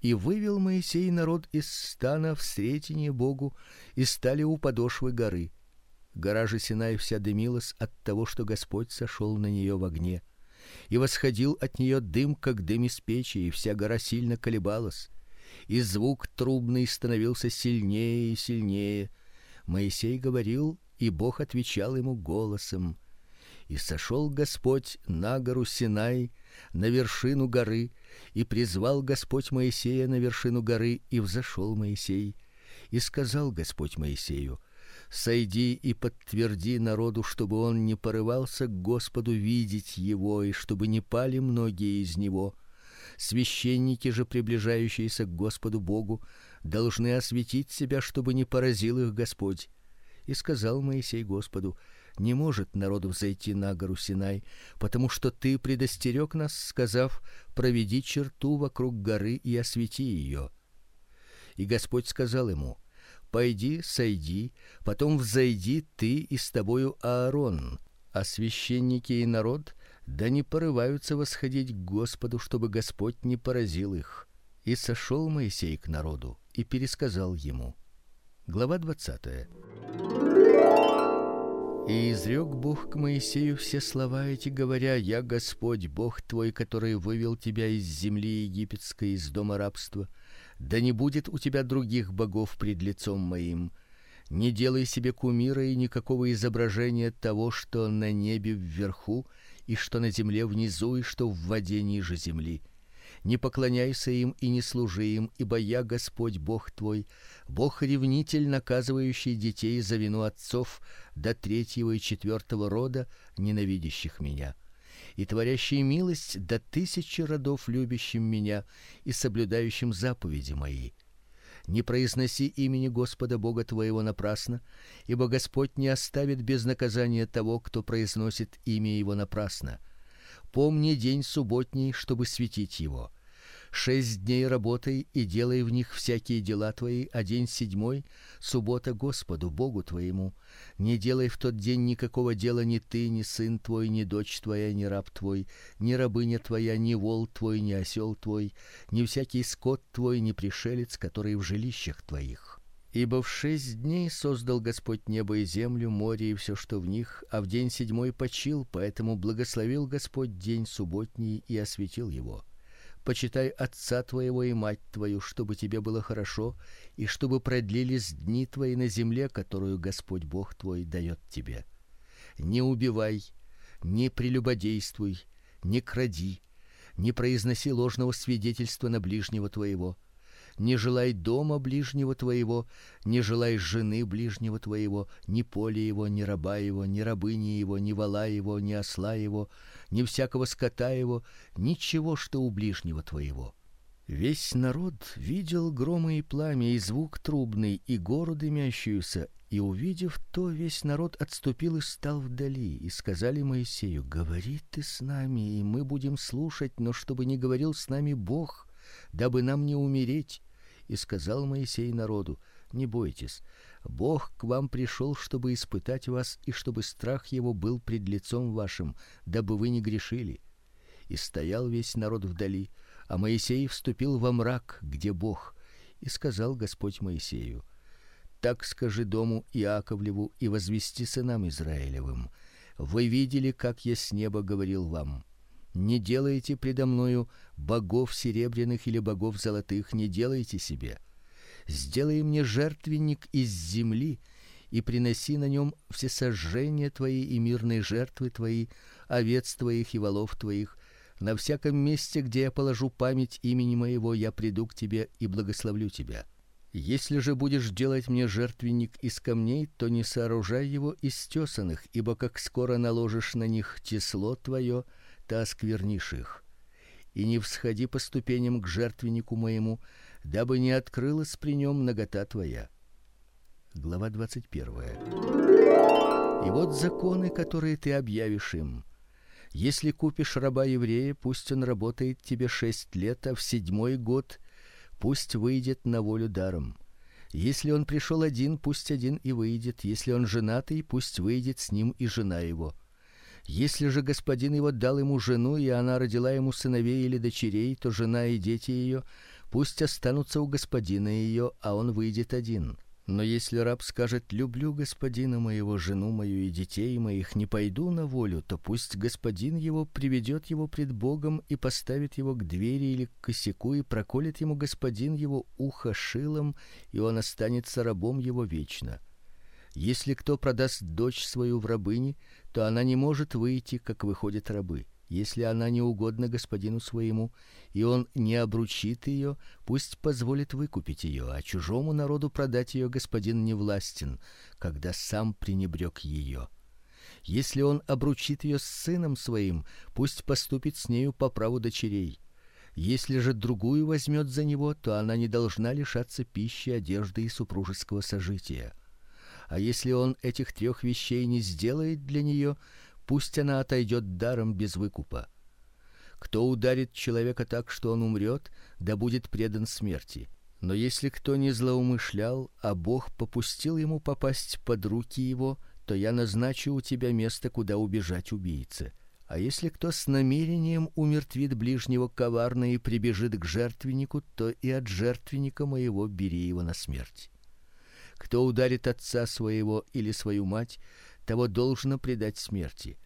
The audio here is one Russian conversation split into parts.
И вывел Моисей народ из стана в сретение Богу, и стали у подошвы горы. Гора же Синай вся дымилась от того, что Господь сошел на нее в огне, и восходил от нее дым, как дым из печи, и вся гора сильно колебалась, и звук трубный становился сильнее и сильнее. Моисей говорил, и Бог отвечал ему голосом. И сошел Господь на гору Синай, на вершину горы, и призвал Господь Моисея на вершину горы, и взошел Моисей. И сказал Господь Моисею: Сойди и подтверди народу, чтобы он не порывался к Господу видеть его, и чтобы не пали многие из него. Священники же, приближающиеся к Господу Богу, должны осветить себя, чтобы не поразил их Господь. И сказал Моисей Господу: не может народу взойти на гору Синай, потому что ты предостерег нас, сказав: проведи черту вокруг горы и освети ее. И Господь сказал ему: Пойди, сойди, потом взойди ты и с тобою Аарон, а священники и народ да не порываются восходить к Господу, чтобы Господь не поразил их. И сошел Моисей к народу и пересказал ему. Глава двадцатая. И изрёк Бог к Моисею все слова эти, говоря: Я Господь, Бог твой, который вывел тебя из земли египетской, из дома рабства. Да не будет у тебя других богов пред лицом моим. Не делай себе кумира и никакого изображения того, что на небе вверху, и что на земле внизу, и что в воде ниже земли не поклоняйся им и не служи им, ибо я Господь Бог твой, Бог ревнитель, наказывающий детей за вину отцов до третьего и четвертого рода, ненавидящих меня, и творящий милость до тысячи родов любящим меня и соблюдающим заповеди мои. Не произноси имени Господа Бога твоего напрасно, ибо Господь не оставит без наказания того, кто произносит имя его напрасно. Помни день субботний, чтобы светить его Шесть дней работай и делай в них всякие дела твои, а день седьмой суббота Господу Богу твоему. Не делай в тот день никакого дела ни ты, ни сын твой, ни дочь твоя, ни раб твой, ни рабыня твоя, ни вол твой, ни осел твой, ни всякий скот твой, ни пришелец, который в жилищах твоих. Ибо в шесть дней создал Господь небо и землю, море и все, что в них, а в день седьмой почил, поэтому благословил Господь день субботний и осветил его почитай отца твоего и мать твою, чтобы тебе было хорошо и чтобы продлились дни твои на земле, которую Господь Бог твой дает тебе. Не убивай, не прелюбодействуй, не кради, не произноси ложного свидетельства на ближнего твоего не желай дома ближнего твоего, не желай жены ближнего твоего, ни поля его, ни раба его, ни рабыни его, ни вола его, ни осла его, ни всякого скота его, ничего, что у ближнего твоего. Весь народ видел громы и пламя, и звук трубный, и гору дымящуюся, и увидев то, весь народ отступил и стал вдали, и сказали Моисею: "Говори ты с нами, и мы будем слушать, но чтобы не говорил с нами Бог, дабы нам не умереть". И сказал Моисей народу: Не бойтесь, Бог к вам пришел, чтобы испытать вас и чтобы страх его был пред лицом вашим, дабы вы не грешили. И стоял весь народ вдали, а Моисей вступил во мрак, где Бог, и сказал Господь Моисею: Так скажи дому Иаковлеву и возвести сынам Израилевым: Вы видели, как я с неба говорил вам: не делайте предо мною богов серебряных или богов золотых, не делайте себе. Сделай мне жертвенник из земли и приноси на нем все сожжения твои и мирные жертвы твои, овец твоих и волов твоих. На всяком месте, где я положу память имени моего, я приду к тебе и благословлю тебя. Если же будешь делать мне жертвенник из камней, то не сооружай его из тесаных, ибо как скоро наложишь на них тесло твое, ты осквернишь их. И не всходи по ступеням к жертвеннику моему, дабы не открылась при нем нагота твоя. Глава 21. И вот законы, которые ты объявишь им. Если купишь раба еврея, пусть он работает тебе шесть лет, а в седьмой год пусть выйдет на волю даром. Если он пришел один, пусть один и выйдет, если он женатый, пусть выйдет с ним и жена его. Если же господин его дал ему жену, и она родила ему сыновей или дочерей, то жена и дети ее пусть останутся у господина ее, а он выйдет один. Но если раб скажет: "Люблю господина моего, жену мою и детей моих, не пойду на волю", то пусть господин его приведет его пред Богом и поставит его к двери или к косяку и проколет ему господин его ухо шилом, и он останется рабом его вечно. Если кто продаст дочь свою в рабыни, то она не может выйти, как выходят рабы. Если она не угодна господину своему, и он не обручит ее, пусть позволит выкупить ее, а чужому народу продать ее господин не властен, когда сам пренебрег ее. Если он обручит ее с сыном своим, пусть поступит с нею по праву дочерей. Если же другую возьмет за него, то она не должна лишаться пищи, одежды и супружеского сожития. А если он этих трех вещей не сделает для нее, пусть она отойдет даром без выкупа. Кто ударит человека так, что он умрет, да будет предан смерти. Но если кто не злоумышлял, а Бог попустил ему попасть под руки его, то я назначу у тебя место, куда убежать убийце. А если кто с намерением умертвит ближнего коварно и прибежит к жертвеннику, то и от жертвенника моего бери его на смерть. Кто ударит отца своего или свою мать, того должно предать смерти.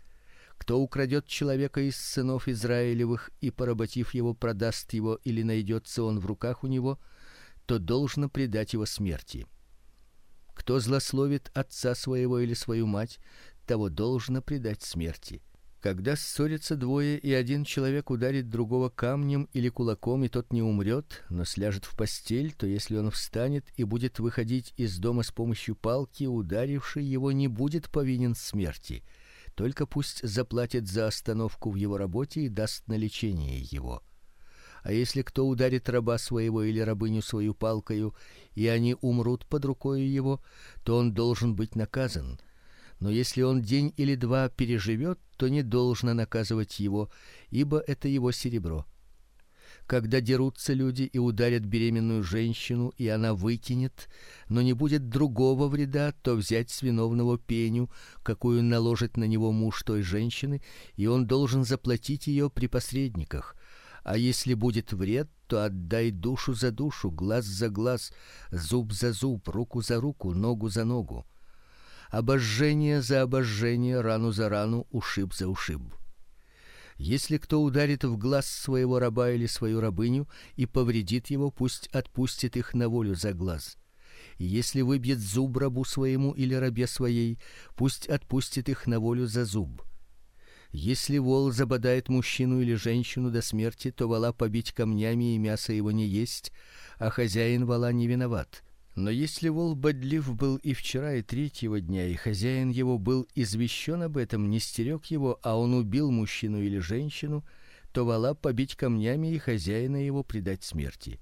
Кто украдет человека из сынов Израилевых и поработив его продаст его или найдется он в руках у него, то должно предать его смерти. Кто злословит отца своего или свою мать, того должно предать смерти. Когда ссорятся двое, и один человек ударит другого камнем или кулаком, и тот не умрет, но сляжет в постель, то если он встанет и будет выходить из дома с помощью палки, ударивший его не будет повинен смерти. Только пусть заплатит за остановку в его работе и даст на лечение его. А если кто ударит раба своего или рабыню свою палкою, и они умрут под рукой его, то он должен быть наказан но если он день или два переживет, то не должно наказывать его, ибо это его серебро. Когда дерутся люди и ударят беременную женщину, и она выкинет, но не будет другого вреда, то взять с виновного пеню, какую наложит на него муж той женщины, и он должен заплатить ее при посредниках. А если будет вред, то отдай душу за душу, глаз за глаз, зуб за зуб, руку за руку, ногу за ногу обожжение за обожжение, рану за рану, ушиб за ушиб. Если кто ударит в глаз своего раба или свою рабыню и повредит его, пусть отпустит их на волю за глаз. И если выбьет зуб рабу своему или рабе своей, пусть отпустит их на волю за зуб. Если вол забодает мужчину или женщину до смерти, то вола побить камнями и мясо его не есть, а хозяин вола не виноват. Но если вол бодлив был и вчера, и третьего дня, и хозяин его был извещен об этом, не стерег его, а он убил мужчину или женщину, то вола побить камнями и хозяина его предать смерти.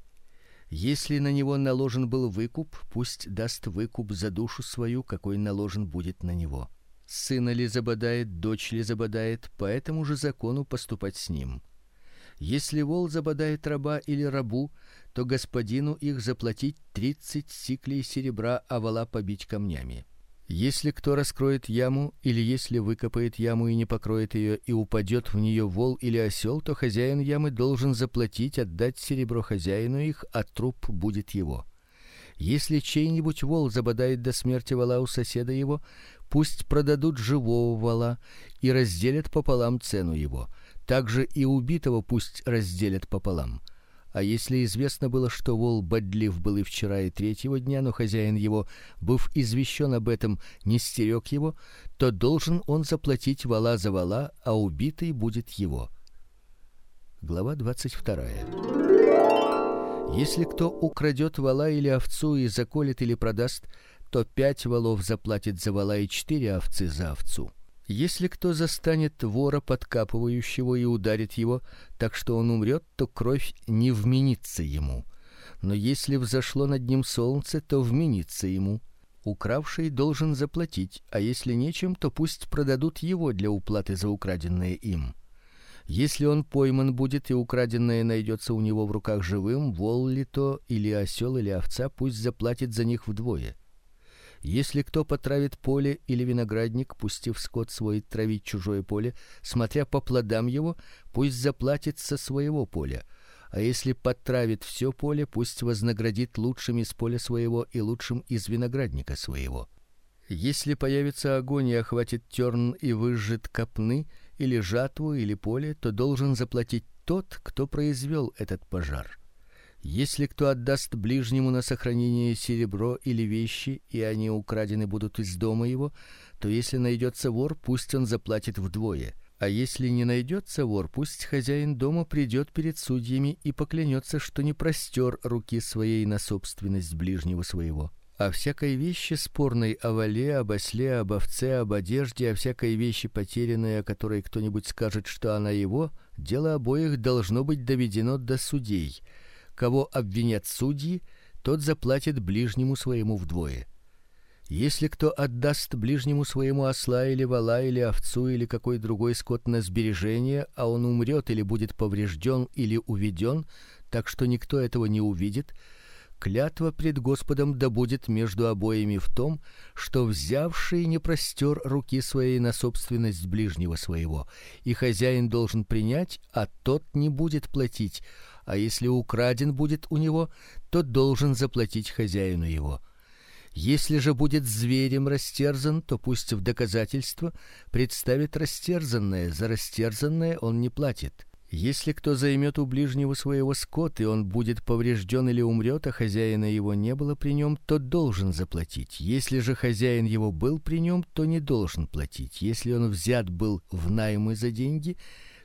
Если на него наложен был выкуп, пусть даст выкуп за душу свою, какой наложен будет на него. Сына ли забодает, дочь ли забодает, по этому же закону поступать с ним. Если вол забодает раба или рабу, то господину их заплатить тридцать сиклей серебра, а вола побить камнями. Если кто раскроет яму или если выкопает яму и не покроет ее и упадет в нее вол или осел, то хозяин ямы должен заплатить, отдать серебро хозяину их, а труп будет его. Если чей-нибудь вол забодает до смерти вола у соседа его, пусть продадут живого вола и разделят пополам цену его. Также и убитого пусть разделят пополам. А если известно было, что вол бодлив был и вчера, и третьего дня, но хозяин его, быв извещен об этом, не стерег его, то должен он заплатить вола за вола, а убитый будет его. Глава двадцать вторая. Если кто украдет вола или овцу и заколет или продаст, то пять волов заплатит за вола и четыре овцы за овцу. Если кто застанет вора подкапывающего и ударит его, так что он умрет, то кровь не вменится ему. Но если взошло над ним солнце, то вменится ему. Укравший должен заплатить, а если нечем, то пусть продадут его для уплаты за украденное им. Если он пойман будет и украденное найдется у него в руках живым, вол ли то или осел или овца, пусть заплатит за них вдвое. Если кто потравит поле или виноградник, пустив скот свой травить чужое поле, смотря по плодам его, пусть заплатит со своего поля. А если потравит все поле, пусть вознаградит лучшим из поля своего и лучшим из виноградника своего. Если появится огонь и охватит терн и выжжет копны или жатву или поле, то должен заплатить тот, кто произвел этот пожар. Если кто отдаст ближнему на сохранение серебро или вещи, и они украдены будут из дома его, то если найдется вор, пусть он заплатит вдвое. А если не найдется вор, пусть хозяин дома придет перед судьями и поклянется, что не простер руки своей на собственность ближнего своего. А всякой вещи спорной о воле, об осле, об овце, об одежде, о всякой вещи потерянной, о которой кто-нибудь скажет, что она его, дело обоих должно быть доведено до судей. Кого обвинят судьи, тот заплатит ближнему своему вдвое. Если кто отдаст ближнему своему осла или вола или овцу или какой другой скот на сбережение, а он умрет или будет поврежден или уведен, так что никто этого не увидит, клятва пред Господом да будет между обоими в том, что взявший не простер руки своей на собственность ближнего своего, и хозяин должен принять, а тот не будет платить, а если украден будет у него, то должен заплатить хозяину его. Если же будет зверем растерзан, то пусть в доказательство представит растерзанное, за растерзанное он не платит. Если кто займет у ближнего своего скот, и он будет поврежден или умрет, а хозяина его не было при нем, то должен заплатить. Если же хозяин его был при нем, то не должен платить. Если он взят был в наймы за деньги,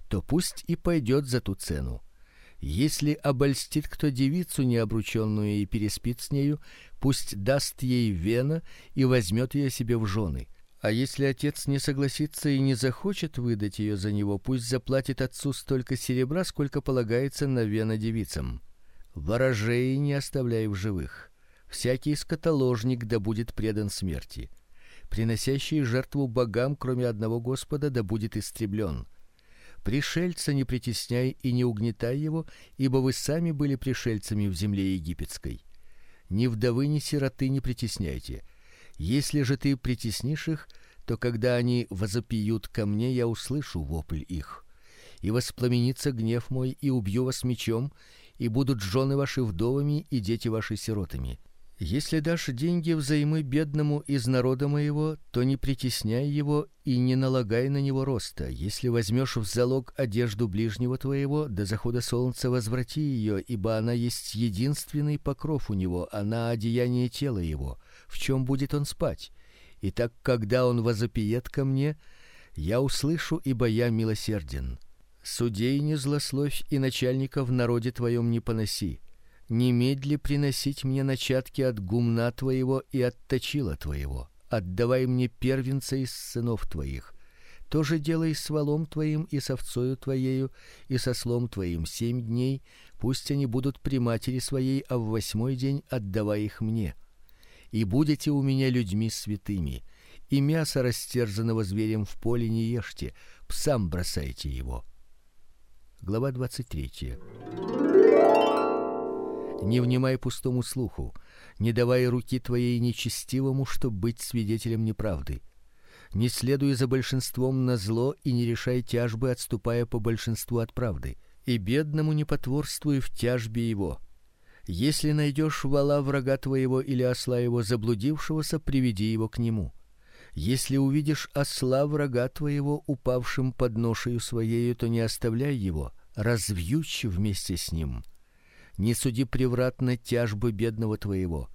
то пусть и пойдет за ту цену. Если обольстит кто девицу необрученную и переспит с нею, пусть даст ей вена и возьмет ее себе в жены. А если отец не согласится и не захочет выдать ее за него, пусть заплатит отцу столько серебра, сколько полагается на вена девицам. Ворожей не оставляй в живых. Всякий скотоложник да будет предан смерти. Приносящий жертву богам, кроме одного Господа, да будет истреблен. Пришельца не притесняй и не угнетай его, ибо вы сами были пришельцами в земле египетской. Ни вдовы, ни сироты не притесняйте. Если же ты притеснишь их, то когда они возопьют ко мне, я услышу вопль их. И воспламенится гнев мой, и убью вас мечом, и будут жены ваши вдовами и дети ваши сиротами. Если дашь деньги взаймы бедному из народа моего, то не притесняй его и не налагай на него роста. Если возьмешь в залог одежду ближнего твоего, до захода солнца возврати ее, ибо она есть единственный покров у него, она одеяние тела его. В чем будет он спать? И так, когда он возопиет ко мне, я услышу, ибо я милосерден. Судей не злословь и начальника в народе твоем не поноси немедли приносить мне начатки от гумна твоего и от точила твоего. Отдавай мне первенца из сынов твоих. То же делай с волом твоим и с овцою твоею и со слом твоим семь дней, пусть они будут при матери своей, а в восьмой день отдавай их мне. И будете у меня людьми святыми. И мясо растерзанного зверем в поле не ешьте, псам бросайте его. Глава двадцать третья. Не внимай пустому слуху, не давай руки твоей нечестивому, чтоб быть свидетелем неправды. Не следуй за большинством на зло и не решай тяжбы, отступая по большинству от правды. И бедному не потворствуй в тяжбе его. Если найдешь вала врага твоего или осла его заблудившегося, приведи его к нему. Если увидишь осла врага твоего упавшим под ношею своей, то не оставляй его, развьючь вместе с ним не суди превратно тяжбы бедного твоего.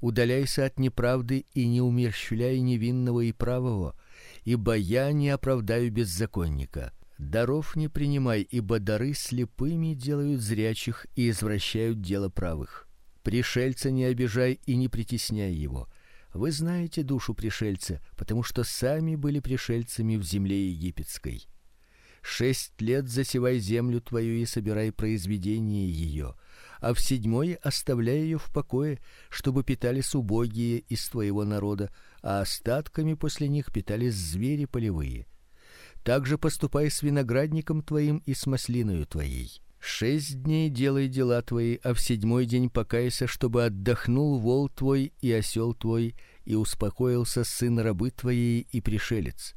Удаляйся от неправды и не умерщвляй невинного и правого, ибо я не оправдаю беззаконника. Даров не принимай, ибо дары слепыми делают зрячих и извращают дело правых. Пришельца не обижай и не притесняй его. Вы знаете душу пришельца, потому что сами были пришельцами в земле египетской. Шесть лет засевай землю твою и собирай произведение ее а в седьмой оставляй ее в покое, чтобы питались убогие из твоего народа, а остатками после них питались звери полевые. Также поступай с виноградником твоим и с маслиною твоей. Шесть дней делай дела твои, а в седьмой день покайся, чтобы отдохнул вол твой и осел твой, и успокоился сын рабы твоей и пришелец.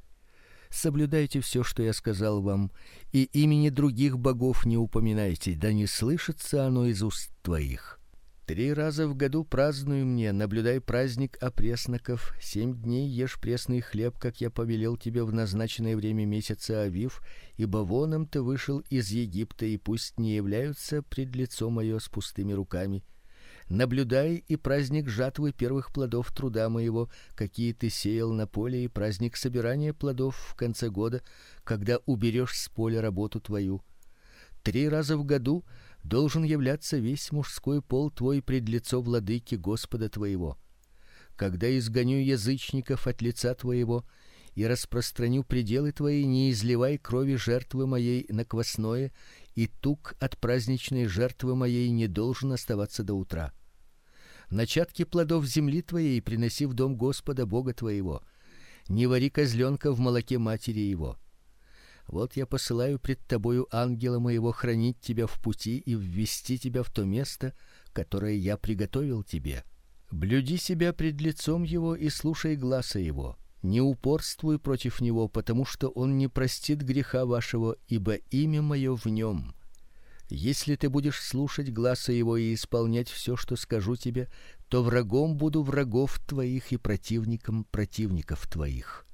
Соблюдайте все, что я сказал вам, и имени других богов не упоминайте, да не слышится оно из уст твоих. Три раза в году празднуй мне, наблюдай праздник опресноков, семь дней ешь пресный хлеб, как я повелел тебе в назначенное время месяца Авив, ибо воном ты вышел из Египта, и пусть не являются пред лицо мое с пустыми руками. Наблюдай и праздник жатвы первых плодов труда моего, какие ты сеял на поле, и праздник собирания плодов в конце года, когда уберешь с поля работу твою. Три раза в году должен являться весь мужской пол твой пред лицо владыки Господа твоего. Когда изгоню язычников от лица твоего и распространю пределы твои, не изливай крови жертвы моей на квасное, и тук от праздничной жертвы моей не должен оставаться до утра. Начатки плодов земли твоей приноси в дом Господа Бога твоего. Не вари козленка в молоке матери его вот я посылаю пред тобою ангела моего хранить тебя в пути и ввести тебя в то место, которое я приготовил тебе. Блюди себя пред лицом его и слушай гласа его. Не упорствуй против него, потому что он не простит греха вашего, ибо имя мое в нем. Если ты будешь слушать гласа его и исполнять все, что скажу тебе, то врагом буду врагов твоих и противником противников твоих.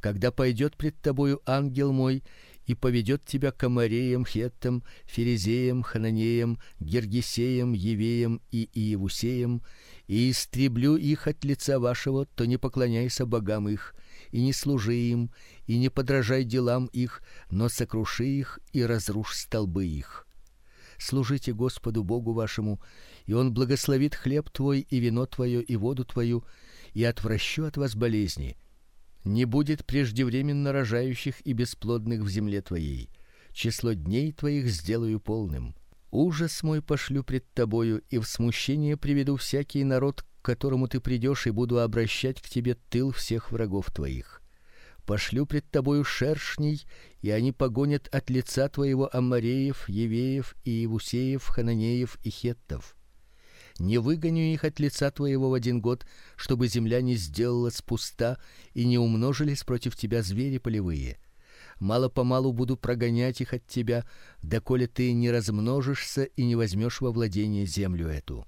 Когда пойдет пред тобою ангел мой и поведет тебя к Амареям, Хеттам, Ферезеям, Хананеям, Гергесеям, Евеям и Иевусеям, и истреблю их от лица вашего, то не поклоняйся богам их, и не служи им, и не подражай делам их, но сокруши их и разрушь столбы их. Служите Господу Богу вашему, и он благословит хлеб твой и вино твое и воду твою, и отвращу от вас болезни не будет преждевременно рожающих и бесплодных в земле твоей. Число дней твоих сделаю полным. Ужас мой пошлю пред тобою, и в смущение приведу всякий народ, к которому ты придешь, и буду обращать к тебе тыл всех врагов твоих. Пошлю пред тобою шершней, и они погонят от лица твоего аммореев, евеев и иевусеев, хананеев и хеттов не выгоню их от лица твоего в один год, чтобы земля не сделалась пуста и не умножились против тебя звери полевые. Мало-помалу буду прогонять их от тебя, доколе ты не размножишься и не возьмешь во владение землю эту.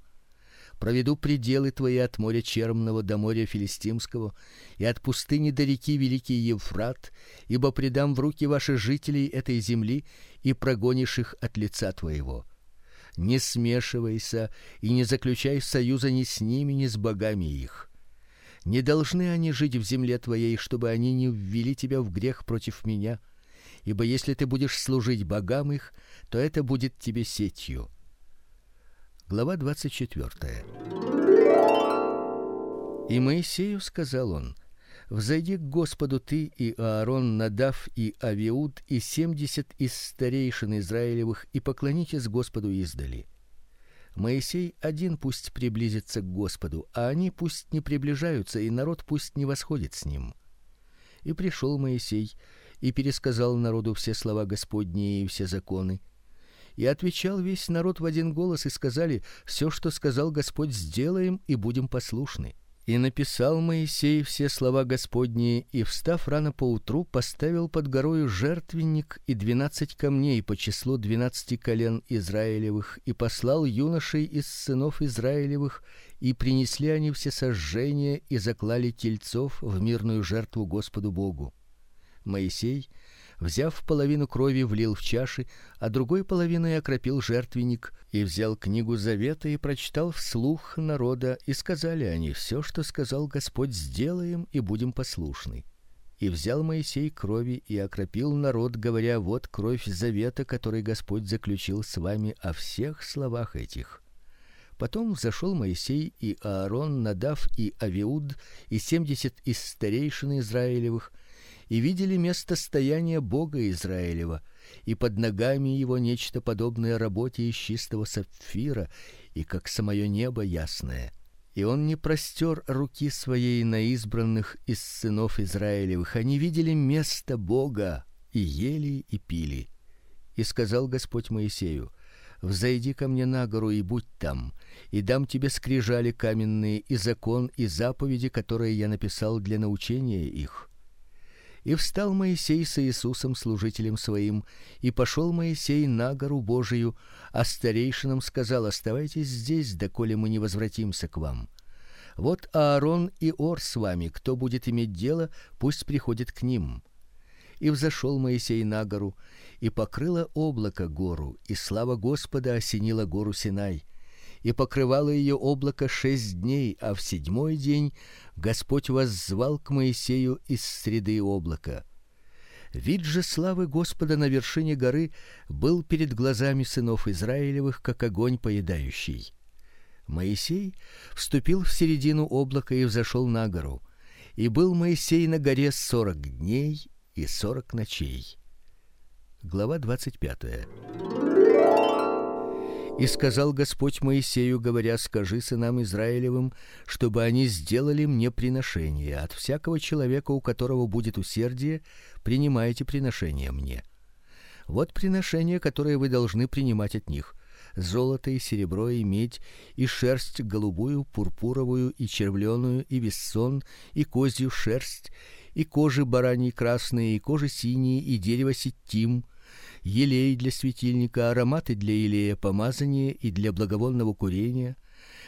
Проведу пределы твои от моря Чермного до моря Филистимского и от пустыни до реки великий Евфрат, ибо предам в руки ваши жителей этой земли и прогонишь их от лица твоего не смешивайся и не заключай союза ни с ними, ни с богами их. Не должны они жить в земле твоей, чтобы они не ввели тебя в грех против меня, ибо если ты будешь служить богам их, то это будет тебе сетью. Глава двадцать четвертая. И Моисею сказал он: Взойди к Господу ты и Аарон, Надав и Авиуд и семьдесят из старейшин Израилевых и поклонитесь Господу издали. Моисей один пусть приблизится к Господу, а они пусть не приближаются, и народ пусть не восходит с ним. И пришел Моисей и пересказал народу все слова Господни и все законы. И отвечал весь народ в один голос и сказали: все, что сказал Господь, сделаем и будем послушны. И написал Моисей все слова Господние, и встав рано поутру, поставил под горою жертвенник и двенадцать камней по числу двенадцати колен Израилевых, и послал юношей из сынов Израилевых, и принесли они все сожжения и заклали тельцов в мирную жертву Господу Богу. Моисей взяв половину крови, влил в чаши, а другой половиной окропил жертвенник и взял книгу завета и прочитал вслух народа, и сказали они: все, что сказал Господь, сделаем и будем послушны. И взял Моисей крови и окропил народ, говоря: вот кровь завета, который Господь заключил с вами о всех словах этих. Потом взошел Моисей и Аарон, Надав и Авиуд и семьдесят из старейшин Израилевых и видели место стояния Бога Израилева, и под ногами его нечто подобное работе из чистого сапфира, и как самое небо ясное. И он не простер руки своей на избранных из сынов Израилевых, они видели место Бога и ели и пили. И сказал Господь Моисею: Взойди ко мне на гору и будь там, и дам тебе скрижали каменные и закон и заповеди, которые я написал для научения их И встал Моисей с Иисусом служителем своим, и пошел Моисей на гору Божию, а старейшинам сказал: "Оставайтесь здесь, доколе мы не возвратимся к вам". Вот Аарон и Ор с вами, кто будет иметь дело, пусть приходит к ним. И взошел Моисей на гору, и покрыло облако гору, и слава Господа осенила гору Синай и покрывало ее облако шесть дней, а в седьмой день Господь воззвал к Моисею из среды облака. Вид же славы Господа на вершине горы был перед глазами сынов Израилевых, как огонь поедающий. Моисей вступил в середину облака и взошел на гору. И был Моисей на горе сорок дней и сорок ночей. Глава двадцать пятая. И сказал Господь Моисею, говоря: "Скажи сынам Израилевым, чтобы они сделали мне приношение от всякого человека, у которого будет усердие, принимайте приношение мне. Вот приношение, которое вы должны принимать от них: золото и серебро и медь, и шерсть голубую, пурпуровую и червленую, и вессон, и козью шерсть, и кожи бараньи красные, и кожи синие, и дерево ситим, елей для светильника, ароматы для елея помазания и для благовонного курения,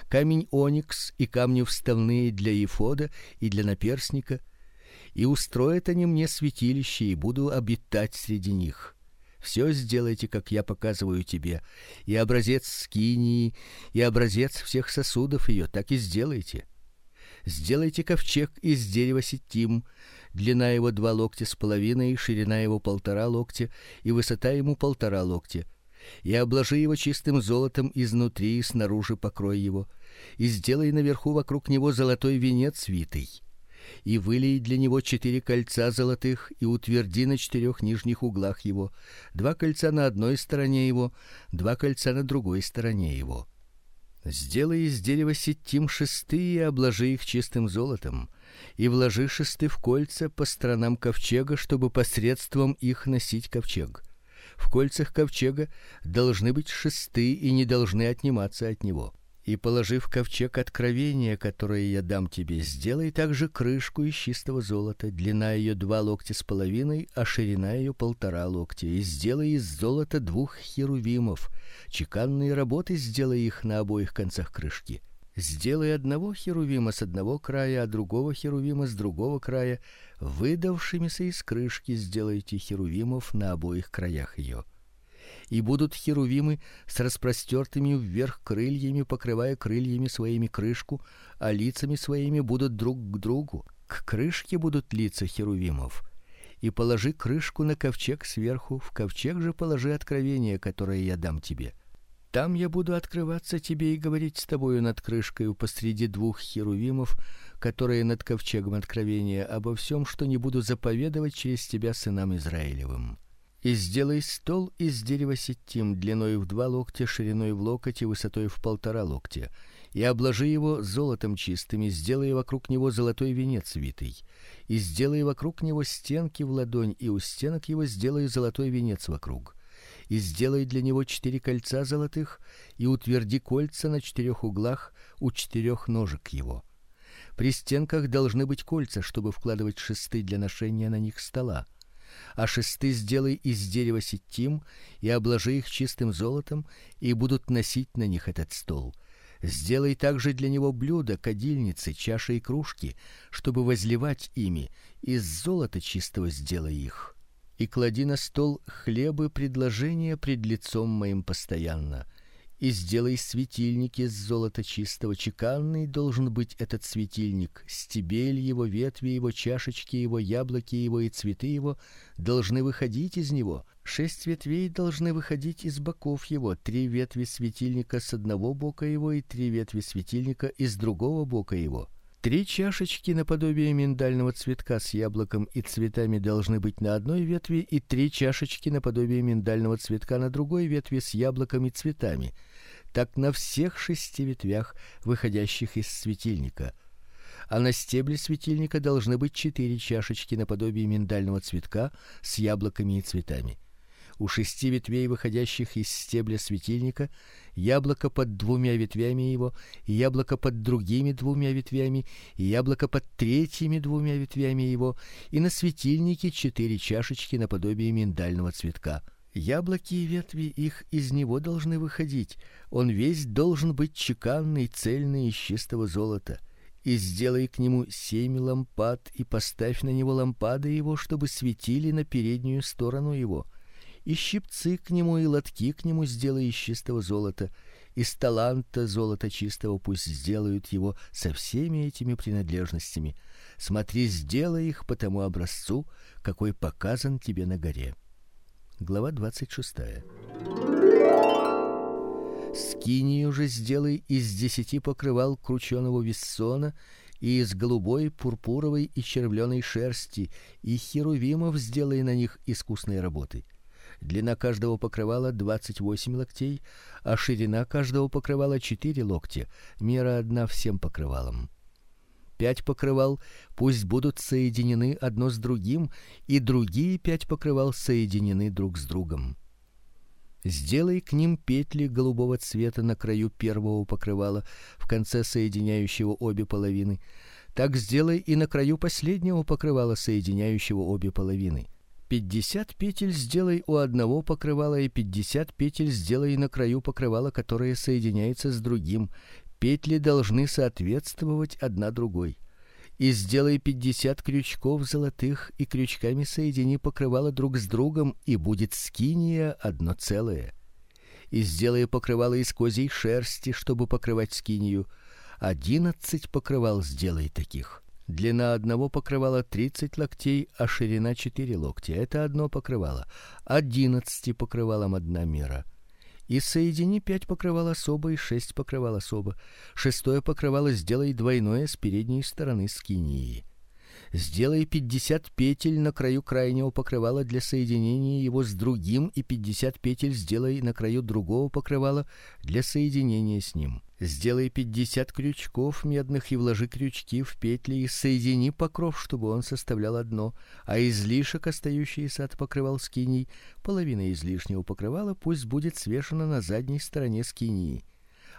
камень оникс и камни вставные для ефода и для наперстника, и устроят они мне святилище, и буду обитать среди них. Все сделайте, как я показываю тебе, и образец скинии, и образец всех сосудов ее, так и сделайте. Сделайте ковчег из дерева ситим, длина его два локтя с половиной, ширина его полтора локтя и высота ему полтора локтя. И обложи его чистым золотом изнутри и снаружи покрой его, и сделай наверху вокруг него золотой венец витый. И вылей для него четыре кольца золотых и утверди на четырех нижних углах его, два кольца на одной стороне его, два кольца на другой стороне его. Сделай из дерева сетим шесты и обложи их чистым золотом, и вложи шесты в кольца по сторонам ковчега, чтобы посредством их носить ковчег. В кольцах ковчега должны быть шесты и не должны отниматься от него и положив ковчег откровения, которое я дам тебе, сделай также крышку из чистого золота, длина ее два локтя с половиной, а ширина ее полтора локтя, и сделай из золота двух херувимов. Чеканные работы сделай их на обоих концах крышки. Сделай одного херувима с одного края, а другого херувима с другого края, выдавшимися из крышки сделайте херувимов на обоих краях ее и будут херувимы с распростертыми вверх крыльями, покрывая крыльями своими крышку, а лицами своими будут друг к другу. К крышке будут лица херувимов. И положи крышку на ковчег сверху, в ковчег же положи откровение, которое я дам тебе. Там я буду открываться тебе и говорить с тобою над крышкой посреди двух херувимов, которые над ковчегом откровения, обо всем, что не буду заповедовать через тебя сынам Израилевым. И сделай стол из дерева ситим, длиной в два локтя, шириной в локоть и высотой в полтора локтя, и обложи его золотом чистым, и сделай вокруг него золотой венец витый, и сделай вокруг него стенки в ладонь, и у стенок его сделай золотой венец вокруг. И сделай для него четыре кольца золотых, и утверди кольца на четырех углах у четырех ножек его. При стенках должны быть кольца, чтобы вкладывать шесты для ношения на них стола а шесты сделай из дерева ситим и обложи их чистым золотом, и будут носить на них этот стол. Сделай также для него блюда, кадильницы, чаши и кружки, чтобы возливать ими, из золота чистого сделай их. И клади на стол хлебы предложения пред лицом моим постоянно и сделай светильник из золота чистого, чеканный должен быть этот светильник, стебель его, ветви его, чашечки его, яблоки его и цветы его должны выходить из него. Шесть ветвей должны выходить из боков его, три ветви светильника с одного бока его и три ветви светильника из другого бока его. Три чашечки наподобие миндального цветка с яблоком и цветами должны быть на одной ветви и три чашечки наподобие миндального цветка на другой ветви с яблоком и цветами так на всех шести ветвях, выходящих из светильника. А на стебле светильника должны быть четыре чашечки наподобие миндального цветка с яблоками и цветами. У шести ветвей, выходящих из стебля светильника, яблоко под двумя ветвями его, и яблоко под другими двумя ветвями, и яблоко под третьими двумя ветвями его, и на светильнике четыре чашечки наподобие миндального цветка. Яблоки и ветви их из него должны выходить. Он весь должен быть чеканный, цельный из чистого золота и сделай к нему семь лампад и поставь на него лампады его, чтобы светили на переднюю сторону его. И щипцы к нему и лотки к нему сделай из чистого золота, из таланта золота чистого пусть сделают его со всеми этими принадлежностями. Смотри, сделай их по тому образцу, какой показан тебе на горе. Глава двадцать шестая. Скинию же сделай из десяти покрывал крученого вессона и из голубой, пурпуровой и червленой шерсти, и херувимов сделай на них искусной работы. Длина каждого покрывала двадцать восемь локтей, а ширина каждого покрывала четыре локтя, мера одна всем покрывалам. Пять покрывал пусть будут соединены одно с другим, и другие пять покрывал соединены друг с другом. Сделай к ним петли голубого цвета на краю первого покрывала, в конце соединяющего обе половины. Так сделай и на краю последнего покрывала, соединяющего обе половины. Пятьдесят петель сделай у одного покрывала и пятьдесят петель сделай на краю покрывала, которое соединяется с другим. Петли должны соответствовать одна другой и сделай пятьдесят крючков золотых и крючками соедини покрывало друг с другом, и будет скиния одно целое. И сделай покрывало из козьей шерсти, чтобы покрывать скинию. Одиннадцать покрывал сделай таких. Длина одного покрывала тридцать локтей, а ширина четыре локтя. Это одно покрывало. Одиннадцати покрывалам одна мера и соедини пять покрывал особо и шесть покрывал особо. Шестое покрывало сделай двойное с передней стороны скинии. Сделай пятьдесят петель на краю крайнего покрывала для соединения его с другим и пятьдесят петель сделай на краю другого покрывала для соединения с ним. Сделай пятьдесят крючков медных и вложи крючки в петли и соедини покров, чтобы он составлял одно, а излишек, остающийся от покрывал скинии, половина излишнего покрывала пусть будет свешена на задней стороне скинии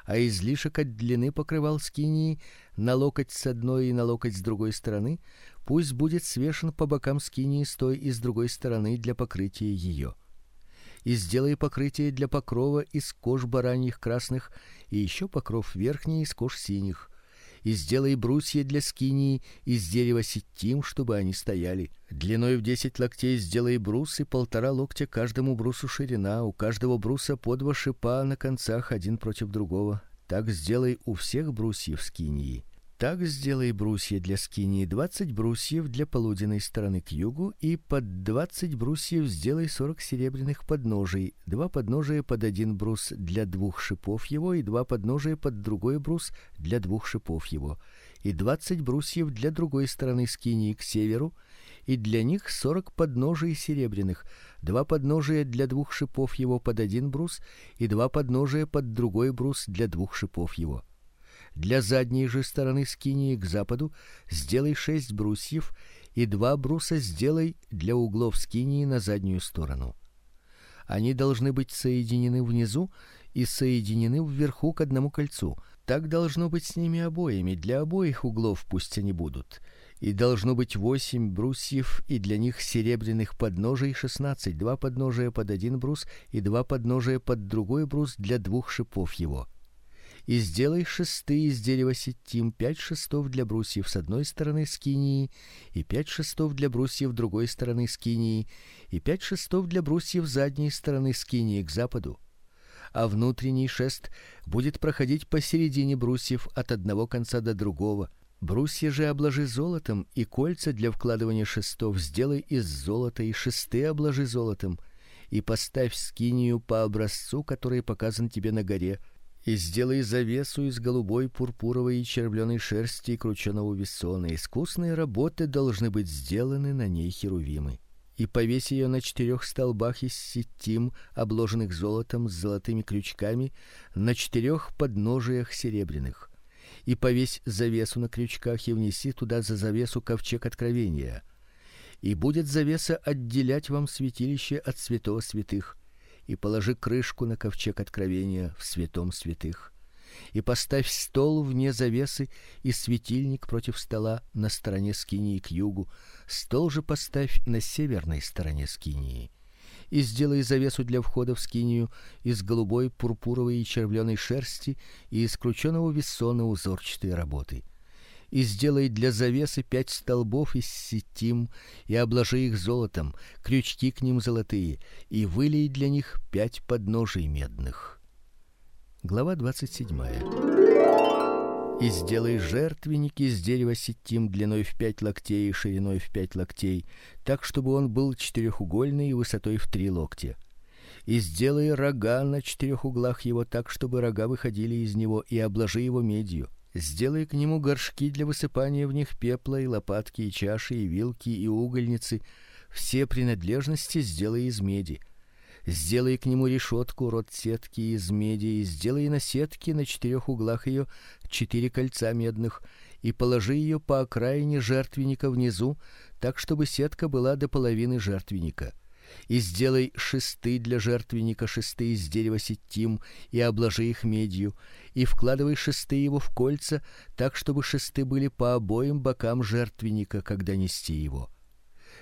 а излишек от длины покрывал скинии на локоть с одной и на локоть с другой стороны пусть будет свешен по бокам скинии с той и с другой стороны для покрытия ее. И сделай покрытие для покрова из кож бараньих красных и еще покров верхний из кож синих и сделай брусья для скинии из дерева ситим, чтобы они стояли. Длиной в десять локтей сделай брус и полтора локтя каждому брусу ширина, у каждого бруса по два шипа на концах один против другого. Так сделай у всех брусьев скинии. Так сделай брусья для скинии, двадцать брусьев для полуденной стороны к югу и под двадцать брусьев сделай сорок серебряных подножий, два подножия под один брус для двух шипов его и два подножия под другой брус для двух шипов его, и двадцать брусьев для другой стороны скинии к северу, и для них сорок подножий серебряных, два подножия для двух шипов его под один брус и два подножия под другой брус для двух шипов его для задней же стороны скинии к западу сделай шесть брусьев и два бруса сделай для углов скинии на заднюю сторону. Они должны быть соединены внизу и соединены вверху к одному кольцу. Так должно быть с ними обоими, для обоих углов пусть они будут. И должно быть восемь брусьев, и для них серебряных подножий шестнадцать, два подножия под один брус и два подножия под другой брус для двух шипов его и сделай шесты из дерева ситим, пять шестов для брусьев с одной стороны скинии и пять шестов для брусьев другой стороны скинии и пять шестов для брусьев задней стороны скинии к западу. А внутренний шест будет проходить посередине брусьев от одного конца до другого. Брусья же обложи золотом, и кольца для вкладывания шестов сделай из золота, и шесты обложи золотом, и поставь скинию по образцу, который показан тебе на горе и сделай завесу из голубой, пурпуровой и червленой шерсти и крученого весона. Искусные работы должны быть сделаны на ней херувимы. И повесь ее на четырех столбах из сетим, обложенных золотом с золотыми крючками, на четырех подножиях серебряных. И повесь завесу на крючках и внеси туда за завесу ковчег откровения И будет завеса отделять вам святилище от святого святых, и положи крышку на ковчег откровения в святом святых. И поставь стол вне завесы и светильник против стола на стороне скинии к югу, стол же поставь на северной стороне скинии и сделай завесу для входа в скинию из голубой, пурпуровой и червленой шерсти и из крученого вессона узорчатой работы. И сделай для завесы пять столбов из сетим и обложи их золотом, крючки к ним золотые, и вылей для них пять подножий медных. Глава двадцать седьмая и сделай жертвенник из дерева ситим длиной в пять локтей и шириной в пять локтей, так чтобы он был четырехугольный и высотой в три локтя. И сделай рога на четырех углах его так, чтобы рога выходили из него, и обложи его медью. Сделай к нему горшки для высыпания в них пепла и лопатки и чаши и вилки и угольницы, все принадлежности сделай из меди. Сделай к нему решетку рот сетки из меди и сделай на сетке на четырех углах ее четыре кольца медных и положи ее по окраине жертвенника внизу, так чтобы сетка была до половины жертвенника. И сделай шесты для жертвенника, шесты из дерева ситим, и обложи их медью, и вкладывай шесты его в кольца, так чтобы шесты были по обоим бокам жертвенника, когда нести его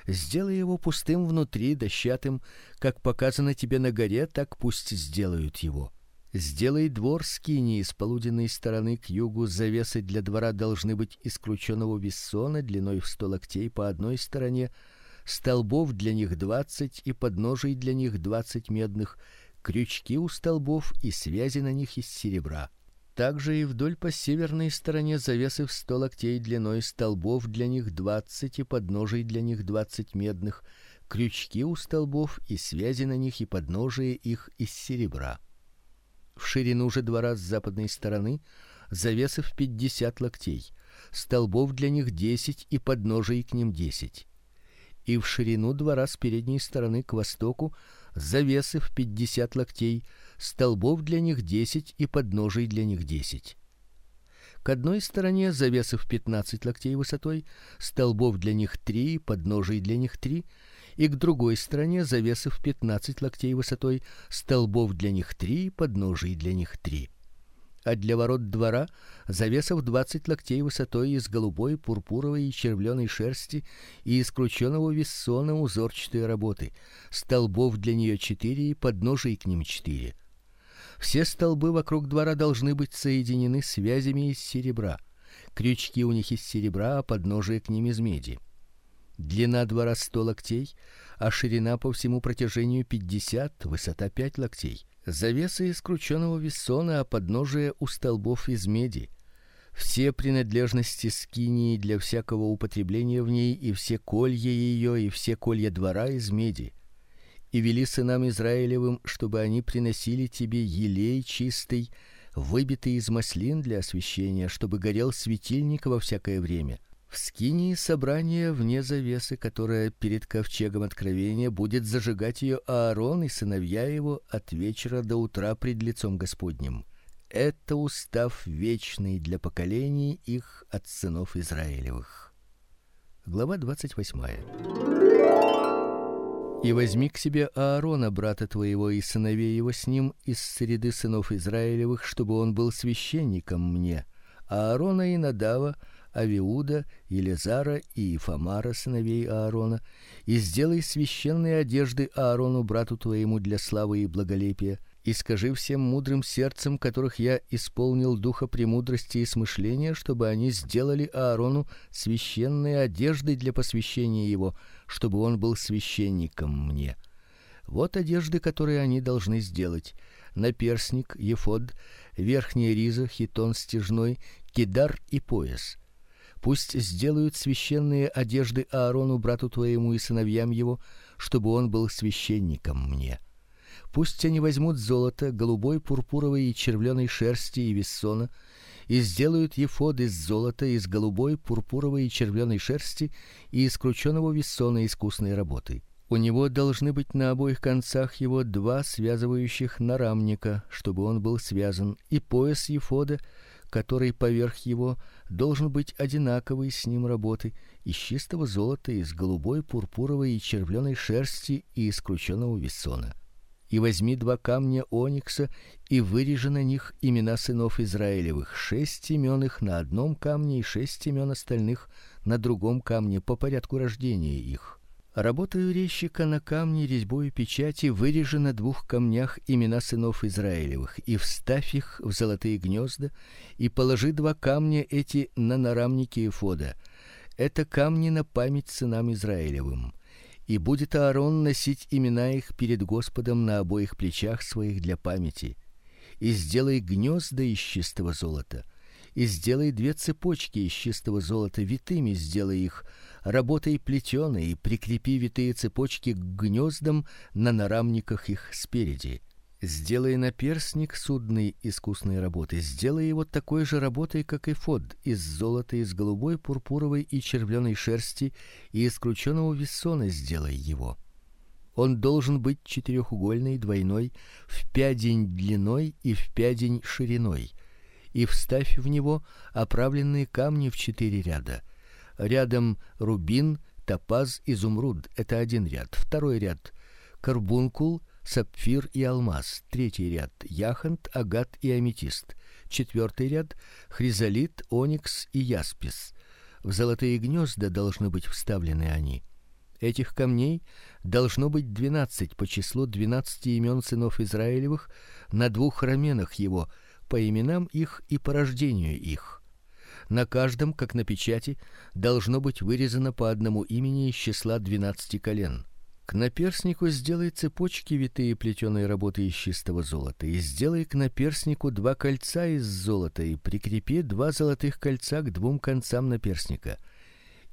сделай его пустым внутри, дощатым, как показано тебе на горе, так пусть сделают его. Сделай двор скинии с полуденной стороны к югу, завесы для двора должны быть из крученого вессона длиной в сто локтей по одной стороне, столбов для них двадцать и подножий для них двадцать медных, крючки у столбов и связи на них из серебра. Также и вдоль по северной стороне завесы в сто локтей длиной, столбов для них двадцать и подножий для них двадцать медных, крючки у столбов и связи на них и подножие их из серебра. В ширину же двора с западной стороны завесы в пятьдесят локтей, столбов для них десять и подножий к ним десять. И в ширину двора с передней стороны к востоку завесы в пятьдесят локтей, столбов для них десять и подножий для них десять. К одной стороне завесы в пятнадцать локтей высотой, столбов для них три, подножий для них три, и к другой стороне завесы в пятнадцать локтей высотой, столбов для них три, подножий для них три а для ворот двора завеса в двадцать локтей высотой из голубой, пурпуровой и червленой шерсти и из крученого вессона узорчатой работы. Столбов для нее четыре и подножий к ним четыре. Все столбы вокруг двора должны быть соединены связями из серебра. Крючки у них из серебра, а подножие к ним из меди. Длина двора сто локтей, а ширина по всему протяжению пятьдесят, высота пять локтей. Завеса из крученого вессона, а подножие у столбов из меди. Все принадлежности скинии для всякого употребления в ней и все колья ее и все колья двора из меди. И вели сынам Израилевым, чтобы они приносили тебе елей чистый, выбитый из маслин для освящения, чтобы горел светильник во всякое время в скинии собрания вне завесы, которая перед ковчегом откровения будет зажигать ее Аарон и сыновья его от вечера до утра пред лицом Господним. Это устав вечный для поколений их от сынов Израилевых. Глава двадцать восьмая. И возьми к себе Аарона брата твоего и сыновей его с ним из среды сынов Израилевых, чтобы он был священником мне. Аарона и Надава Авиуда, Елизара и Фамара сыновей Аарона, и сделай священные одежды Аарону брату твоему для славы и благолепия, и скажи всем мудрым сердцем, которых я исполнил духа премудрости и смышления, чтобы они сделали Аарону священные одежды для посвящения его, чтобы он был священником мне. Вот одежды, которые они должны сделать: наперсник, ефод, верхняя риза, хитон стяжной, кидар и пояс. Пусть сделают священные одежды Аарону брату твоему и сыновьям его, чтобы он был священником мне. Пусть они возьмут золото, голубой, пурпуровой и червленой шерсти и вессона, и сделают ефод из золота, из голубой, пурпуровой и червленой шерсти и из крученого вессона искусной работы. У него должны быть на обоих концах его два связывающих нарамника, чтобы он был связан, и пояс ефода который поверх его должен быть одинаковый с ним работы, из чистого золота, из голубой, пурпуровой и червленой шерсти и из крученого вессона. И возьми два камня оникса и вырежи на них имена сынов Израилевых, шесть имен их на одном камне и шесть имен остальных на другом камне по порядку рождения их Работаю резчика на камне резьбой печати вырежи на двух камнях имена сынов Израилевых и вставь их в золотые гнезда и положи два камня эти на нарамники эфода. Это камни на память сынам Израилевым. И будет Аарон носить имена их перед Господом на обоих плечах своих для памяти. И сделай гнезда из чистого золота и сделай две цепочки из чистого золота витыми, сделай их работой плетеной и прикрепи витые цепочки к гнездам на нарамниках их спереди. Сделай наперстник судный искусной работы, сделай его такой же работой, как и фод, из золота, из голубой, пурпуровой и червленой шерсти и из крученого весона сделай его. Он должен быть четырехугольный, двойной, в пядень длиной и в пядень шириной и вставь в него оправленные камни в четыре ряда. Рядом рубин, топаз, изумруд это один ряд. Второй ряд карбункул, сапфир и алмаз. Третий ряд яхонт, агат и аметист. Четвертый ряд хризолит, оникс и яспис. В золотые гнезда должны быть вставлены они. Этих камней должно быть двенадцать по числу двенадцати имен сынов Израилевых на двух раменах его по именам их и по рождению их. На каждом, как на печати, должно быть вырезано по одному имени из числа двенадцати колен. К наперстнику сделай цепочки витые плетеной работы из чистого золота, и сделай к наперстнику два кольца из золота и прикрепи два золотых кольца к двум концам наперстника.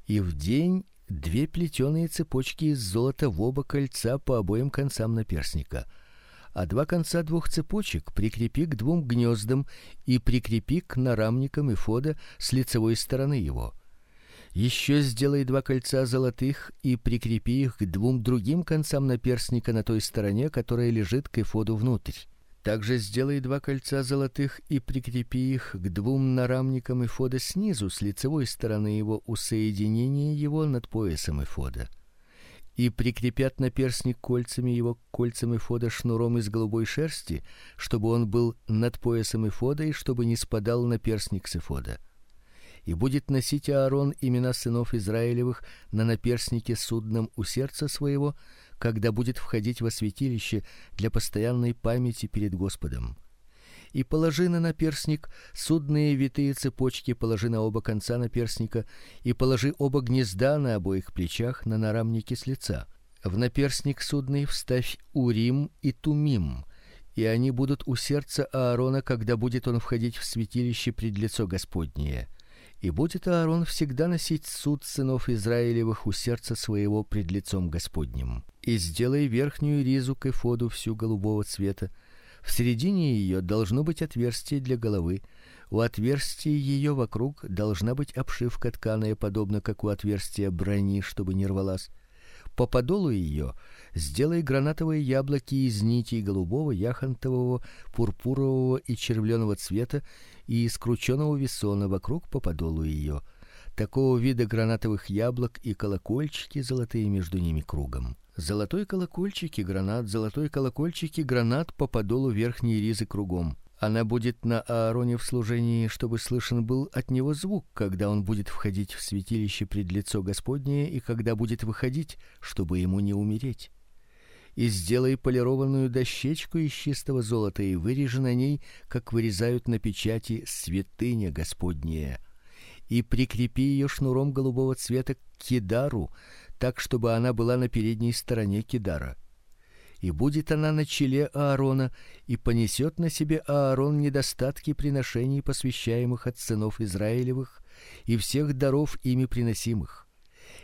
И в день две плетеные цепочки из золота в оба кольца по обоим концам наперстника а два конца двух цепочек прикрепи к двум гнездам и прикрепи к нарамникам эфода с лицевой стороны его. Еще сделай два кольца золотых и прикрепи их к двум другим концам наперстника на той стороне, которая лежит к эфоду внутрь. Также сделай два кольца золотых и прикрепи их к двум нарамникам эфода снизу с лицевой стороны его у соединения его над поясом эфода и прикрепят наперстник кольцами его к кольцам эфода шнуром из голубой шерсти, чтобы он был над поясом эфода и чтобы не спадал наперстник с эфода. И будет носить Аарон имена сынов Израилевых на наперстнике судном у сердца своего, когда будет входить во святилище для постоянной памяти перед Господом и положи на наперстник судные витые цепочки, положи на оба конца наперстника и положи оба гнезда на обоих плечах на нарамнике с лица. В наперстник судный вставь урим и тумим, и они будут у сердца Аарона, когда будет он входить в святилище пред лицо Господнее. И будет Аарон всегда носить суд сынов Израилевых у сердца своего пред лицом Господним. И сделай верхнюю ризу к эфоду всю голубого цвета, в середине ее должно быть отверстие для головы. У отверстия ее вокруг должна быть обшивка тканая, подобно как у отверстия брони, чтобы не рвалась. По подолу ее сделай гранатовые яблоки из нитей голубого, яхонтового, пурпурового и червленого цвета и из крученого весона вокруг по подолу ее. Такого вида гранатовых яблок и колокольчики золотые между ними кругом. Золотой колокольчик и гранат, золотой колокольчик и гранат по подолу верхней ризы кругом. Она будет на Аароне в служении, чтобы слышен был от него звук, когда он будет входить в святилище пред лицо Господнее и когда будет выходить, чтобы ему не умереть. И сделай полированную дощечку из чистого золота и вырежи на ней, как вырезают на печати святыня Господняя. И прикрепи ее шнуром голубого цвета к кидару, так чтобы она была на передней стороне кидара. И будет она на челе Аарона, и понесет на себе Аарон недостатки приношений, посвящаемых от сынов Израилевых, и всех даров ими приносимых.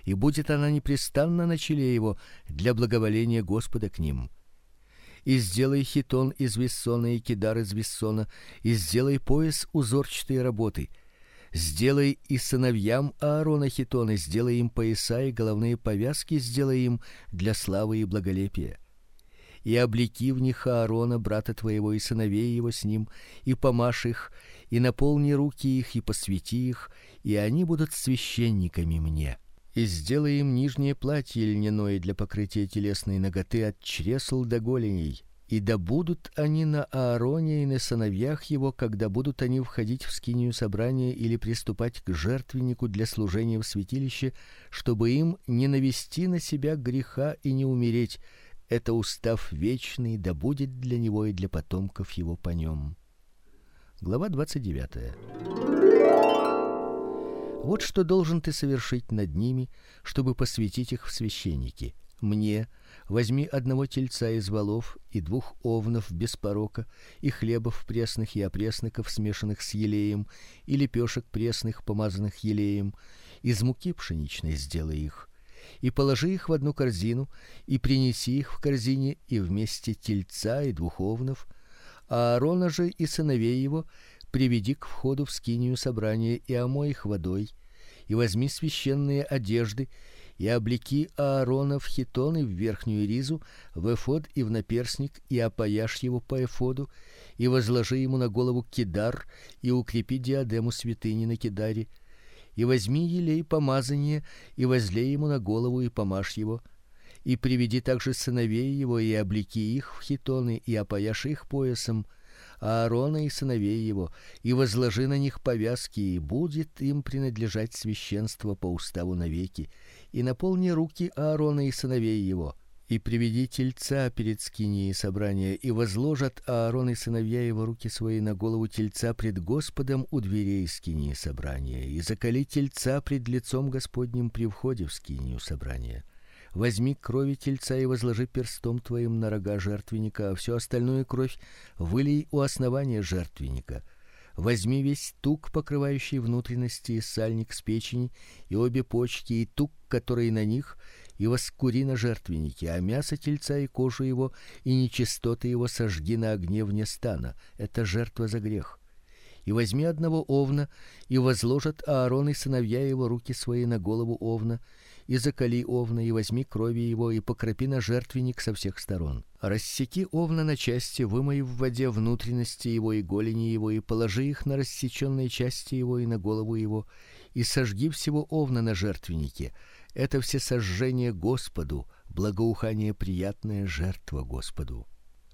И будет она непрестанно на челе его для благоволения Господа к ним. И сделай хитон из вессона и кидар из вессона, и сделай пояс узорчатой работы — Сделай и сыновьям Аарона хитоны, сделай им пояса и головные повязки, сделай им для славы и благолепия. И облеки в них Аарона, брата твоего, и сыновей его с ним, и помажь их, и наполни руки их и посвяти их, и они будут священниками мне. И сделай им нижнее платье льняное для покрытия телесной наготы от чресл до голеней, и да будут они на Аароне и на сыновьях его, когда будут они входить в скинию собрания или приступать к жертвеннику для служения в святилище, чтобы им не навести на себя греха и не умереть. Это устав вечный, да будет для него и для потомков его по нем. Глава 29. Вот что должен ты совершить над ними, чтобы посвятить их в священники. Мне возьми одного тельца из волов и двух овнов без порока, и хлебов пресных и опресноков, смешанных с елеем, и лепешек пресных, помазанных елеем, из муки пшеничной сделай их, и положи их в одну корзину, и принеси их в корзине и вместе тельца и двух овнов, а Аарона же и сыновей его приведи к входу в скинию собрания и омой их водой, и возьми священные одежды и облеки Аарона в хитон и в верхнюю ризу, в эфод и в наперсник, и опояшь его по эфоду, и возложи ему на голову кидар, и укрепи диадему святыни на кидаре, и возьми елей помазания, и возлей ему на голову и помажь его, и приведи также сыновей его и облеки их в хитоны и опояшь их поясом, Аарона и сыновей его, и возложи на них повязки, и будет им принадлежать священство по уставу навеки, и наполни руки Аарона и сыновей его, и приведи тельца перед скинией собрания, и возложат Аарон и сыновья его руки свои на голову тельца пред Господом у дверей скинии собрания, и заколи тельца пред лицом Господним при входе в скинию собрания возьми крови тельца и возложи перстом твоим на рога жертвенника, а всю остальную кровь вылей у основания жертвенника. Возьми весь тук, покрывающий внутренности, и сальник с печени, и обе почки, и тук, который на них, и воскури на жертвеннике, а мясо тельца и кожу его, и нечистоты его сожги на огне вне стана. Это жертва за грех и возьми одного овна, и возложат Аарон и сыновья его руки свои на голову овна, и заколи овна, и возьми крови его, и покропи на жертвенник со всех сторон. Рассеки овна на части, вымой в воде внутренности его и голени его, и положи их на рассеченные части его и на голову его, и сожги всего овна на жертвеннике. Это все сожжение Господу, благоухание приятная жертва Господу.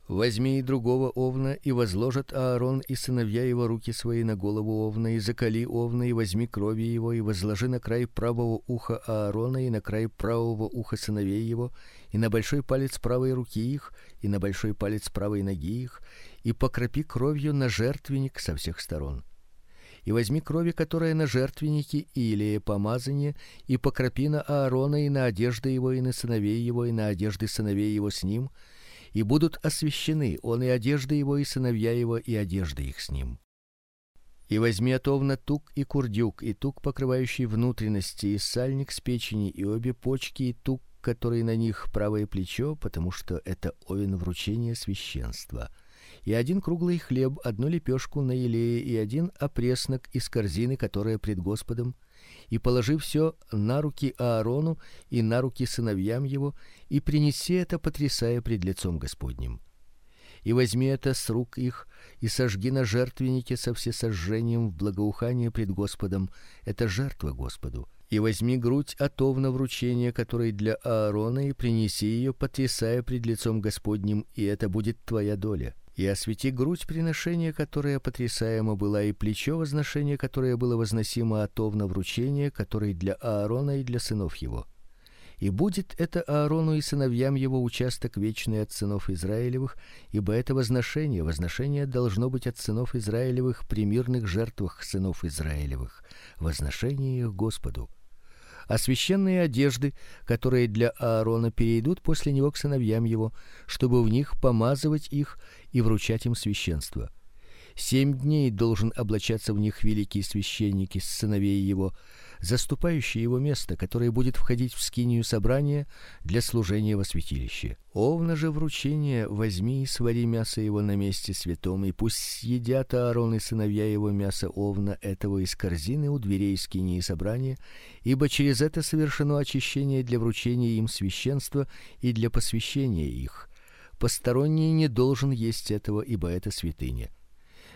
Возьми и другого овна, и возложат Аарон и сыновья его руки свои на голову овна, и заколи овна, и возьми крови его, и возложи на край правого уха Аарона и на край правого уха сыновей его, и на большой палец правой руки их, и на большой палец правой ноги их, и покропи кровью на жертвенник со всех сторон. И возьми крови, которая на жертвеннике или помазание, и покропи на Аарона и на одежды его и на сыновей его и на одежды сыновей его с ним, и будут освящены он и одежда его и сыновья его и одежда их с ним. И возьми от овна тук и курдюк, и тук, покрывающий внутренности, и сальник с печени, и обе почки, и тук, который на них правое плечо, потому что это овен вручения священства. И один круглый хлеб, одну лепешку на елее и один опреснок из корзины, которая пред Господом, и положи все на руки Аарону и на руки сыновьям его, и принеси это, потрясая пред лицом Господним. И возьми это с рук их и сожги на жертвеннике со всесожжением в благоухание пред Господом, это жертва Господу. И возьми грудь от овна вручения, которой для Аарона, и принеси ее, потрясая пред лицом Господним, и это будет твоя доля и освети грудь приношения, которое потрясаемо было, и плечо возношения, которое было возносимо от овна вручения, который для Аарона и для сынов его. И будет это Аарону и сыновьям его участок вечный от сынов Израилевых, ибо это возношение, возношение должно быть от сынов Израилевых при мирных жертвах сынов Израилевых, возношение их Господу а священные одежды, которые для Аарона перейдут после него к сыновьям его, чтобы в них помазывать их и вручать им священство. Семь дней должен облачаться в них великий священник из сыновей его, заступающий его место, которое будет входить в скинию собрания для служения во святилище. Овна же вручение возьми и свари мясо его на месте святом, и пусть съедят Аарон и сыновья его мясо овна этого из корзины у дверей скинии собрания, ибо через это совершено очищение для вручения им священства и для посвящения их. Посторонний не должен есть этого, ибо это святыня.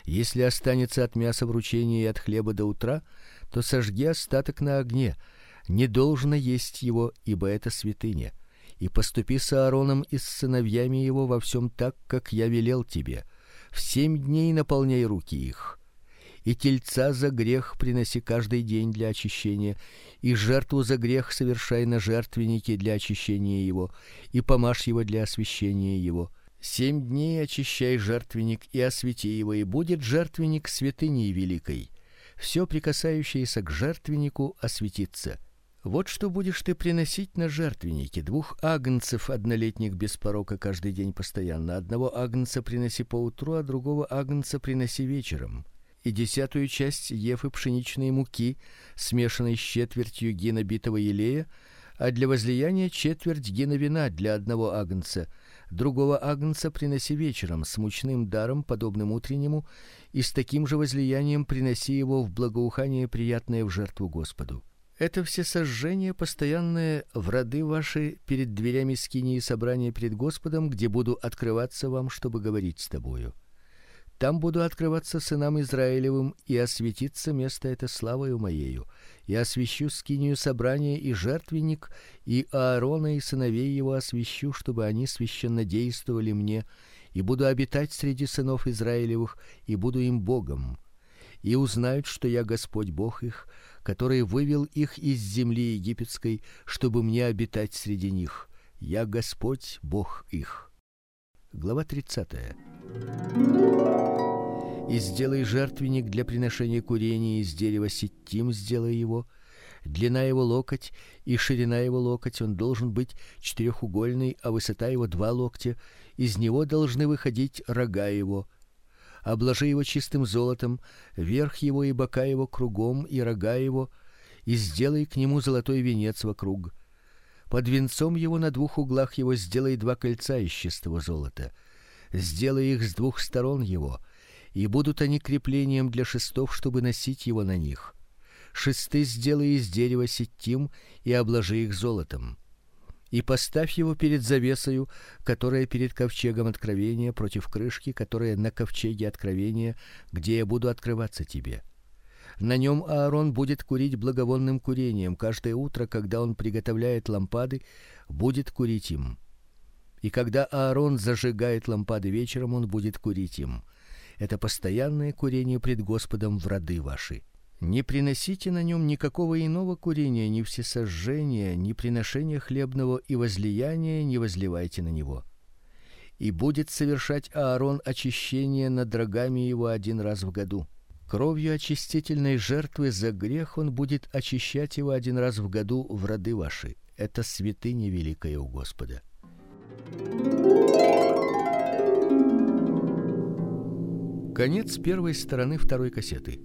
Если останется от мяса вручения и от хлеба до утра, то сожги остаток на огне. Не должно есть его, ибо это святыня. И поступи с Аароном и с сыновьями его во всем так, как я велел тебе. В семь дней наполняй руки их. И тельца за грех приноси каждый день для очищения, и жертву за грех совершай на жертвеннике для очищения его, и помажь его для освящения его Семь дней очищай жертвенник и освети его, и будет жертвенник святыней великой. Все прикасающееся к жертвеннику осветится. Вот что будешь ты приносить на жертвеннике: двух агнцев однолетних без порока каждый день постоянно. Одного агнца приноси по утру, а другого агнца приноси вечером. И десятую часть ефы пшеничной муки, смешанной с четвертью гина битого елея, а для возлияния четверть гина вина для одного агнца другого агнца приноси вечером с мучным даром, подобным утреннему, и с таким же возлиянием приноси его в благоухание приятное в жертву Господу. Это все сожжения постоянные в роды ваши перед дверями скинии собрания перед Господом, где буду открываться вам, чтобы говорить с тобою. Там буду открываться сынам Израилевым, и осветится место это славою моею. И освящу скинию собрания и жертвенник, и Аарона и сыновей его освящу, чтобы они священно действовали мне, и буду обитать среди сынов Израилевых, и буду им Богом. И узнают, что я Господь Бог их, который вывел их из земли египетской, чтобы мне обитать среди них. Я Господь Бог их. Глава 30 и сделай жертвенник для приношения курения из дерева ситим, сделай его. Длина его локоть и ширина его локоть, он должен быть четырехугольный, а высота его два локтя. Из него должны выходить рога его. Обложи его чистым золотом, верх его и бока его кругом и рога его, и сделай к нему золотой венец вокруг. Под венцом его на двух углах его сделай два кольца из чистого золота. Сделай их с двух сторон его и будут они креплением для шестов, чтобы носить его на них. Шесты сделай из дерева ситим и обложи их золотом. И поставь его перед завесою, которая перед ковчегом откровения против крышки, которая на ковчеге откровения, где я буду открываться тебе. На нем Аарон будет курить благовонным курением каждое утро, когда он приготовляет лампады, будет курить им. И когда Аарон зажигает лампады вечером, он будет курить им это постоянное курение пред Господом в роды ваши. Не приносите на нем никакого иного курения, ни всесожжения, ни приношения хлебного и возлияния не возливайте на него. И будет совершать Аарон очищение над рогами его один раз в году. Кровью очистительной жертвы за грех он будет очищать его один раз в году в роды ваши. Это святыня великая у Господа. Конец первой стороны второй кассеты.